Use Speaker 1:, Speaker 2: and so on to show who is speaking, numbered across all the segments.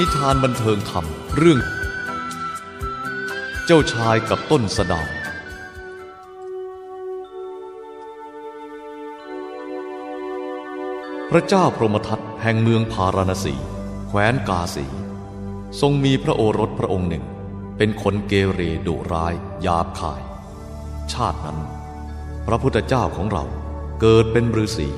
Speaker 1: นิทานบันเทิงธรรมเรื่อง เจ้าชายกับต้นสะดาพระเจ้าพรหมทัตแห่งเมืองพาราณสี แคว้นกาสี ทรงมีพระโอรสพระองค์หนึ่ง เป็นคนเกเรดุร้ายยาบคาย ชาตินั้น พระพุทธเจ้าของเราเกิดเป็นฤาษี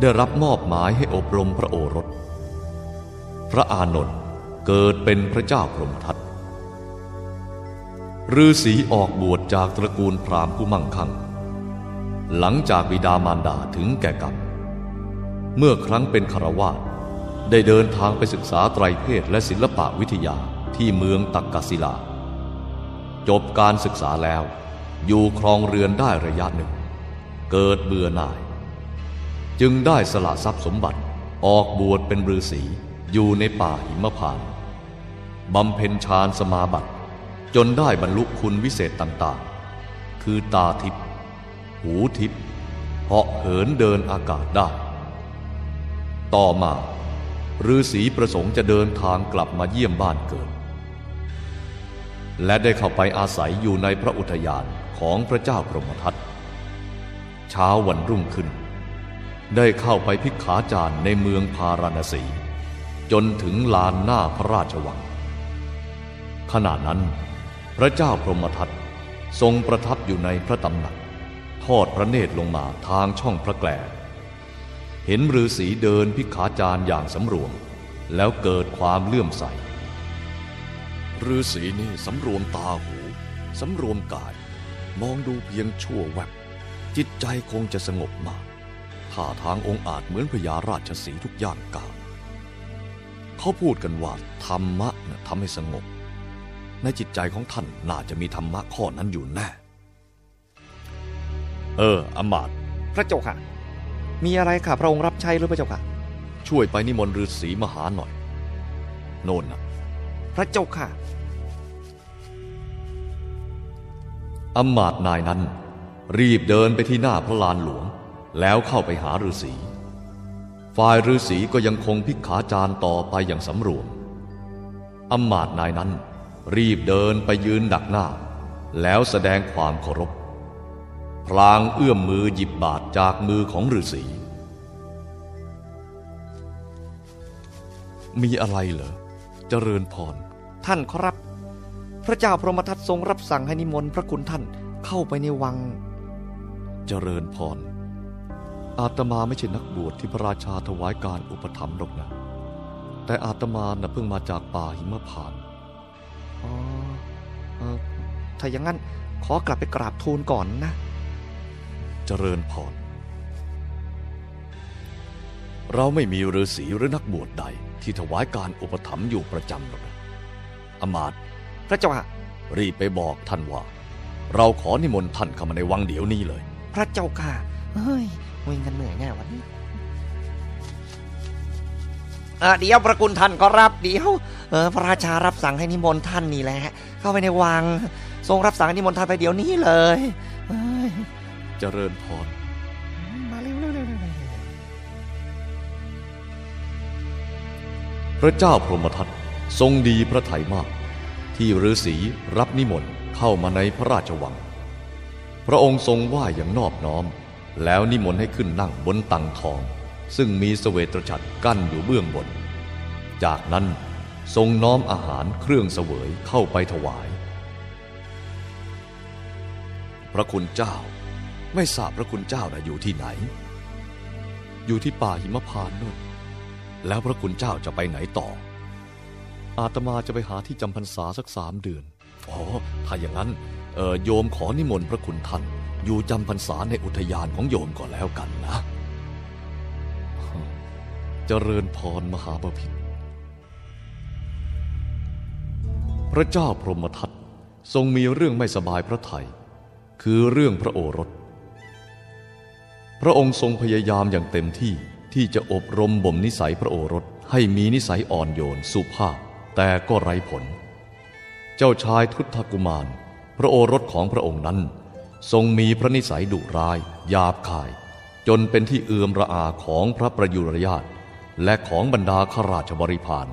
Speaker 1: ได้รับมอบหมายให้อบรมพระโอรส พระอานนท์ เกิดเป็นพระเจ้าพรหมทัตฤาษีออกบวชจากตระกูลพราหมณ์ผู้มั่งคั่ง หลังจากบิดามารดาถึงแก่กรรม เมื่อครั้งเป็นคารวาสได้เดินทางไปศึกษาไตรเพศและศิลปะวิทยาที่เมืองตักกศิลา จบการศึกษาแล้วอยู่ครองเรือนได้ระยะหนึ่ง เกิดเบื่อหน่าย จึงได้สละทรัพย์สมบัติออกบวชเป็นฤาษีอยู่ในป่าหิมพานต์ บำเพ็ญฌานสมาบัติ จนได้บรรลุคุณวิเศษต่างๆ คือตาทิพย์หูทิพย์เหาะเหินเดินอากาศได้ ต่อมาฤาษีประสงค์จะเดินทางกลับมาเยี่ยมบ้านเกิด และได้เข้าไปอาศัยอยู่ในพระอุทยานของพระเจ้าพรมทัตเช้าวันรุ่งขึ้น ได้เข้าไปพิกขาจารย์ในเมืองพาราณสี จนถึงลานหน้าพระราชวัง ขณะนั้น พระเจ้าพรหมทัตทรงประทับอยู่ในพระตำหนัก ทอดพระเนตรลงมาทางช่องพระแกลเห็นฤาษีเดินพิขาจารย์อย่างสำรวม แล้วเกิดความเลื่อมใสฤาษีนี่สำรวมตาหู สำรวมกาย มองดูเพียงชั่วแวบ จิตใจคงจะสงบมากท่าทางองค์อาจเหมือนพญาราชสีทุกย่างก้าวเขาพูดกันว่าธรรมะนะทำให้สงบ ในจิตใจของท่านน่าจะมีธรรมะข้อนั้นอยู่แน่ เอออำมาตย์
Speaker 2: พระเจ้าค่ะ มีอะไรค่ะ พระองค์รับใช้หรือพระเจ้าค่ะ
Speaker 1: ช่วยไปนิมนต์ฤาษีมาหาหน่อย โน่นนะ
Speaker 2: พระเจ้าค่ะ
Speaker 1: อำมาตย์นายนั้น รีบเดินไปที่หน้าพระลานหลวง แล้วเข้าไปหาฤาษีฝ่ายฤาษีก็ยังคงพิกขาจารต่อไปอย่างสำรวมอำมาตย์นายนั้น รีบเดินไปยืนดักหน้า แล้วแสดงความเคารพ พลางเอื้อมมือหยิบบาทจากมือของฤาษีมีอะไรเหรอ เจริญพร
Speaker 2: ท่านครับ พระเจ้าพรหมทัตทรงรับสั่งให้นิมนต์พระคุณท่านเข้าไปในวัง
Speaker 1: เจริญพร อาตมาไม่ใช่นักบวชที่พระราชาถวายการอุปถัมภ์หรอกนะ แต่อาตมาน่ะเพิ่งมาจากป่าหิมพาน
Speaker 2: ถ้าอย่างนั้นขอกลับไปกราบทูลก่อนนะ
Speaker 1: เจริญพร เราไม่มีฤาษีหรือนักบวชใด ที่ถวายการอุปถัมภ์อยู่ประจำหรอกนะอำมาตย์
Speaker 2: พระเจ้าค่ะ
Speaker 1: รีบไปบอกท่านว่า เราขอนิมนต์ท่านเข้ามาในวังเดี๋ยวนี้เลย
Speaker 2: พระเจ้าค่ะ เฮ้ยวิ่งกันเหนื่อยแน่วันนี้เออเดี๋ยวพระคุณท่านก็รับเดี๋ยวเออพระราชารับสั่งให้นิมนต์ท่านนี่แหละ เข้าไปในวัง ทรงรับสั่งนิมนต์ท่านไปเดี๋ยวนี้เลยเจ
Speaker 1: ริญพร
Speaker 2: มาเร็ว
Speaker 1: พระเจ้าพรหมทัตทรงดีพระทัยมาก ที่ฤาษีรับนิมนต์เข้ามาในพระราชวัง พระองค์ทรงไหวอย่างนอบน้อม แล้วนิมนต์ให้ขึ้นนั่งบนตังทอง ซึ่งมีเสวตฉัตรกั้นอยู่เบื้องบน จากนั้นทรงน้อมอาหารเครื่องเสวยเข้าไปถวาย พระคุณเจ้า ไม่ทราบพระคุณเจ้านะอยู่ที่ไหน อยู่ที่ป่าหิมพานนู่นแล้วพระคุณเจ้าจะไปไหนต่อ อาตมาจะไปหาที่จำพรรษาสักสามเดือนอ๋อถ้าอย่างนั้นเออโยมขอนิมนต์พระคุณท่าน อยู่จำพรรษาในอุทยานของโยมก่อนแล้วกันนะเจริญพรมหาบพิตรพระเจ้าพรหมทัตทรงมีเรื่องไม่สบายพระไทย คือเรื่องพระโอรส พระองค์ทรงพยายามอย่างเต็มที่ที่จะอบรมบ่มนิสัยพระโอรสให้มีนิสัยอ่อนโยนสุภาพ แต่ก็ไร้ผล เจ้าชายทุตทกุมาร พระโอรสของพระองค์นั้น ทรงมีพระนิสัยดุร้ายหยาบคาย จนเป็นที่เอือมระอาของพระประยุรญาตและของบรรดาข้าราชบริพาร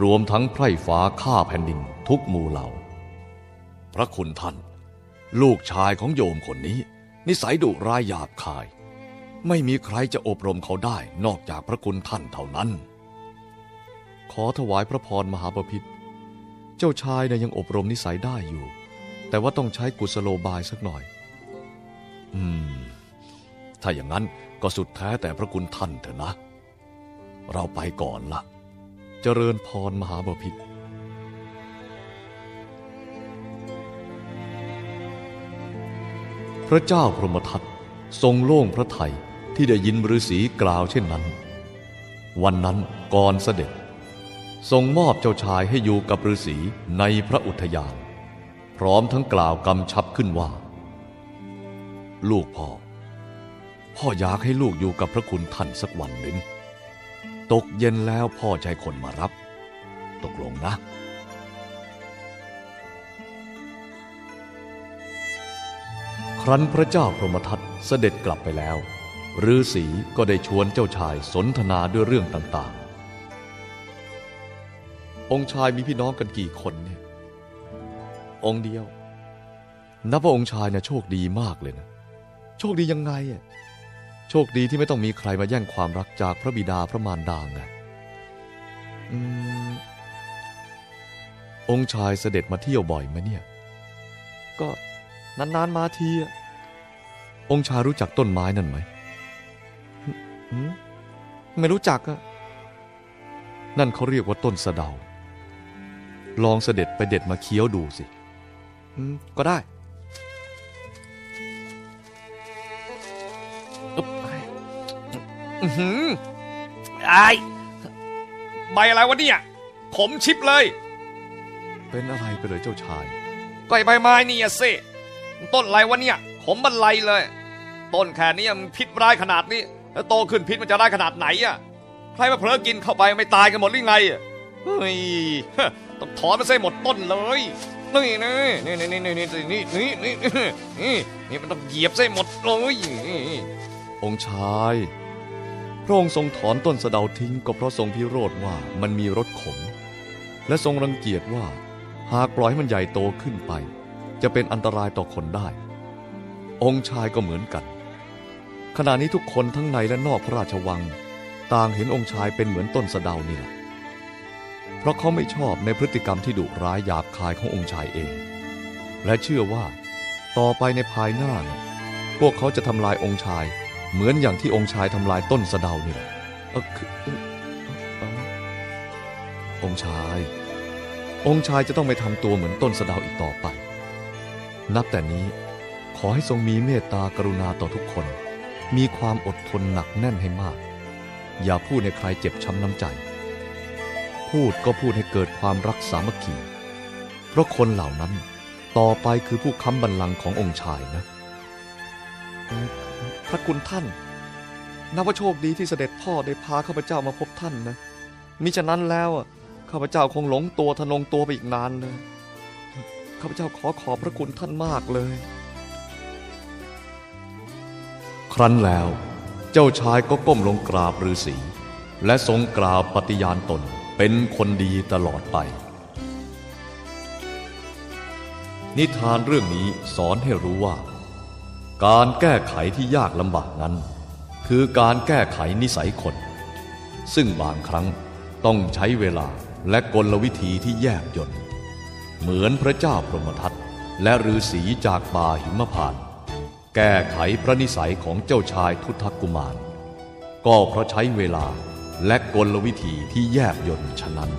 Speaker 1: รวมทั้งไพร่ฟ้าข้าแผ่นดินทุกหมู่เหล่า พระคุณท่าน ลูกชายของโยมคนนี้ นิสัยดุร้ายหยาบคาย ไม่มีใครจะอบรมเขาได้นอกจากพระคุณท่านเท่านั้น ขอถวายพระพรมหาบพิตรเจ้าชายเนี่ยยังอบรมนิสัยได้อยู่ แต่ว่าต้องใช้กุศโลบายสักหน่อย อืม ถ้าอย่างนั้นก็สุดแท้แต่พระคุณท่านเถอะนะ เราไปก่อนละเจริญพรมหาบพิตร พระเจ้าพรหมทัตทรงโล่งพระไทยที่ได้ยินฤาษีกล่าวเช่นนั้น วันนั้นก่อนเสด็จ ทรงมอบเจ้าชายให้อยู่กับฤาษีในพระอุทยาน พร้อมทั้งกล่าวกำชับขึ้นว่า ลูกพ่อ พ่ออยากให้ลูกอยู่กับพระคุณท่านสักวันหนึ่ง ตกเย็นแล้วพ่อให้คนมารับ ตกลงนะ ครั้นพระเจ้าพรหมทัตเสด็จกลับไปแล้วฤาษีก็ได้ชวนเจ้าชายสนทนาด้วยเรื่องต่างๆ องค์ชายมีพี่น้องกันกี่คนเนี่ย องค์เดียว นับว่าองค์ชายนะ่ะโชคดีมากเลยนะ โชคดียังไงอะ โชคดีที่ไม่ต้องมีใครมาแย่งความรักจากพระบิดาพระมารดาไงอองค์ชายเสด็จมาเที่ยวบ่อยไหมเนี่ย ก็ นานๆมาทีอะองค์ชายรู้จักต้นไม้นั่นไหมหืมไม่รู้จักอะนั่นเขาเรียกว่าต้นสะเดา ลองเสด็จไปเด็ดมาเคี้ยวดูสิอืมก็ได้อึ๊บ
Speaker 2: อื้อหือไอ้ใบอะไรวะเนี่ยขมชิบเลย
Speaker 1: เป็นอะไรไปเลยเจ้าชาย
Speaker 2: ก็ไอ้ใบไม้นี่อะสิ ต้นอะไรวะเนี่ยขมบรรลัยเลย ต้นแค่นี้มันพิษร้ายขนาดนี้ แล้วโตขึ้นพิษมันจะร้ายขนาดไหนอะใครมาเผลอกินเข้าไปไม่ตายกันหมดหรือไงเฮ้ยต้องถอนมันใส่หมดต้นเลยนี่นี่นี่นี่นี่นี่นี่นี่นี่นี่นี่มันต้องเหยียบใส่หมดเลย
Speaker 1: องค์ชายพระองค์ทรงถอนต้นสะเดาทิ้งก็เพราะทรงพิโรธว่ามันมีรสขม และทรงรังเกียจว่าหากปล่อยให้มันใหญ่โตขึ้นไป จะเป็นอันตรายต่อคนได้ องค์ชายก็เหมือนกัน ขณะนี้ทุกคนทั้งในและนอกพระราชวัง ต่างเห็นองค์ชายเป็นเหมือนต้นสะเดานี่แหละเพราะเขาไม่ชอบในพฤติกรรมที่ดุร้ายหยาบคายขององค์ชายเอง และเชื่อว่าต่อไปในภายหน้านพวกเขาจะทำลายองค์ชาย เหมือนอย่างที่องค์ชายทำลายต้นสะเดานี่แหละออคือเอ่อเอ่อองค์ชาย องค์ชายจะต้องไม่ทำตัวเหมือนต้นสะเดาอีกต่อไป นับแต่นี้ขอให้ทรงมีเมตตากรุณาต่อทุกคน มีความอดทนหนักแน่นให้มาก อย่าพูดให้ใครเจ็บช้ำน้ำใจ พูดก็พูดให้เกิดความรักสามัคคี เพราะคนเหล่านั้นต่อไปคือผู้ค้ำบัลลังก์ขององค์ชายนะ พระคุณท่านนับว่าโชคดีที่เสด็จพ่อได้พาข้าพเจ้ามาพบท่านนะมิฉะนั้นแล้วข้าพเจ้าคงหลงตัวทะนงตัวไปอีกนานเลย ข้าพเจ้าขอขอบพระคุณท่านมากเลย ครั้นแล้วเจ้าชายก็ก้มลงกราบฤาษีและทรงกล่าวปฏิญาณตนเป็นคนดีตลอดไป นิทานเรื่องนี้สอนให้รู้ว่า การแก้ไขที่ยากลำบากนั้น คือการแก้ไขนิสัยคน ซึ่งบางครั้งต้องใช้เวลาและกลวิธีที่แยบยล เหมือนพระเจ้าพรหมทัตและฤาษีจากป่าหิมพานต์แก้ไขพระนิสัยของเจ้าชายทุทกุมาร ก็เพราะใช้เวลาและกลวิธีที่แยบยลฉะนั้น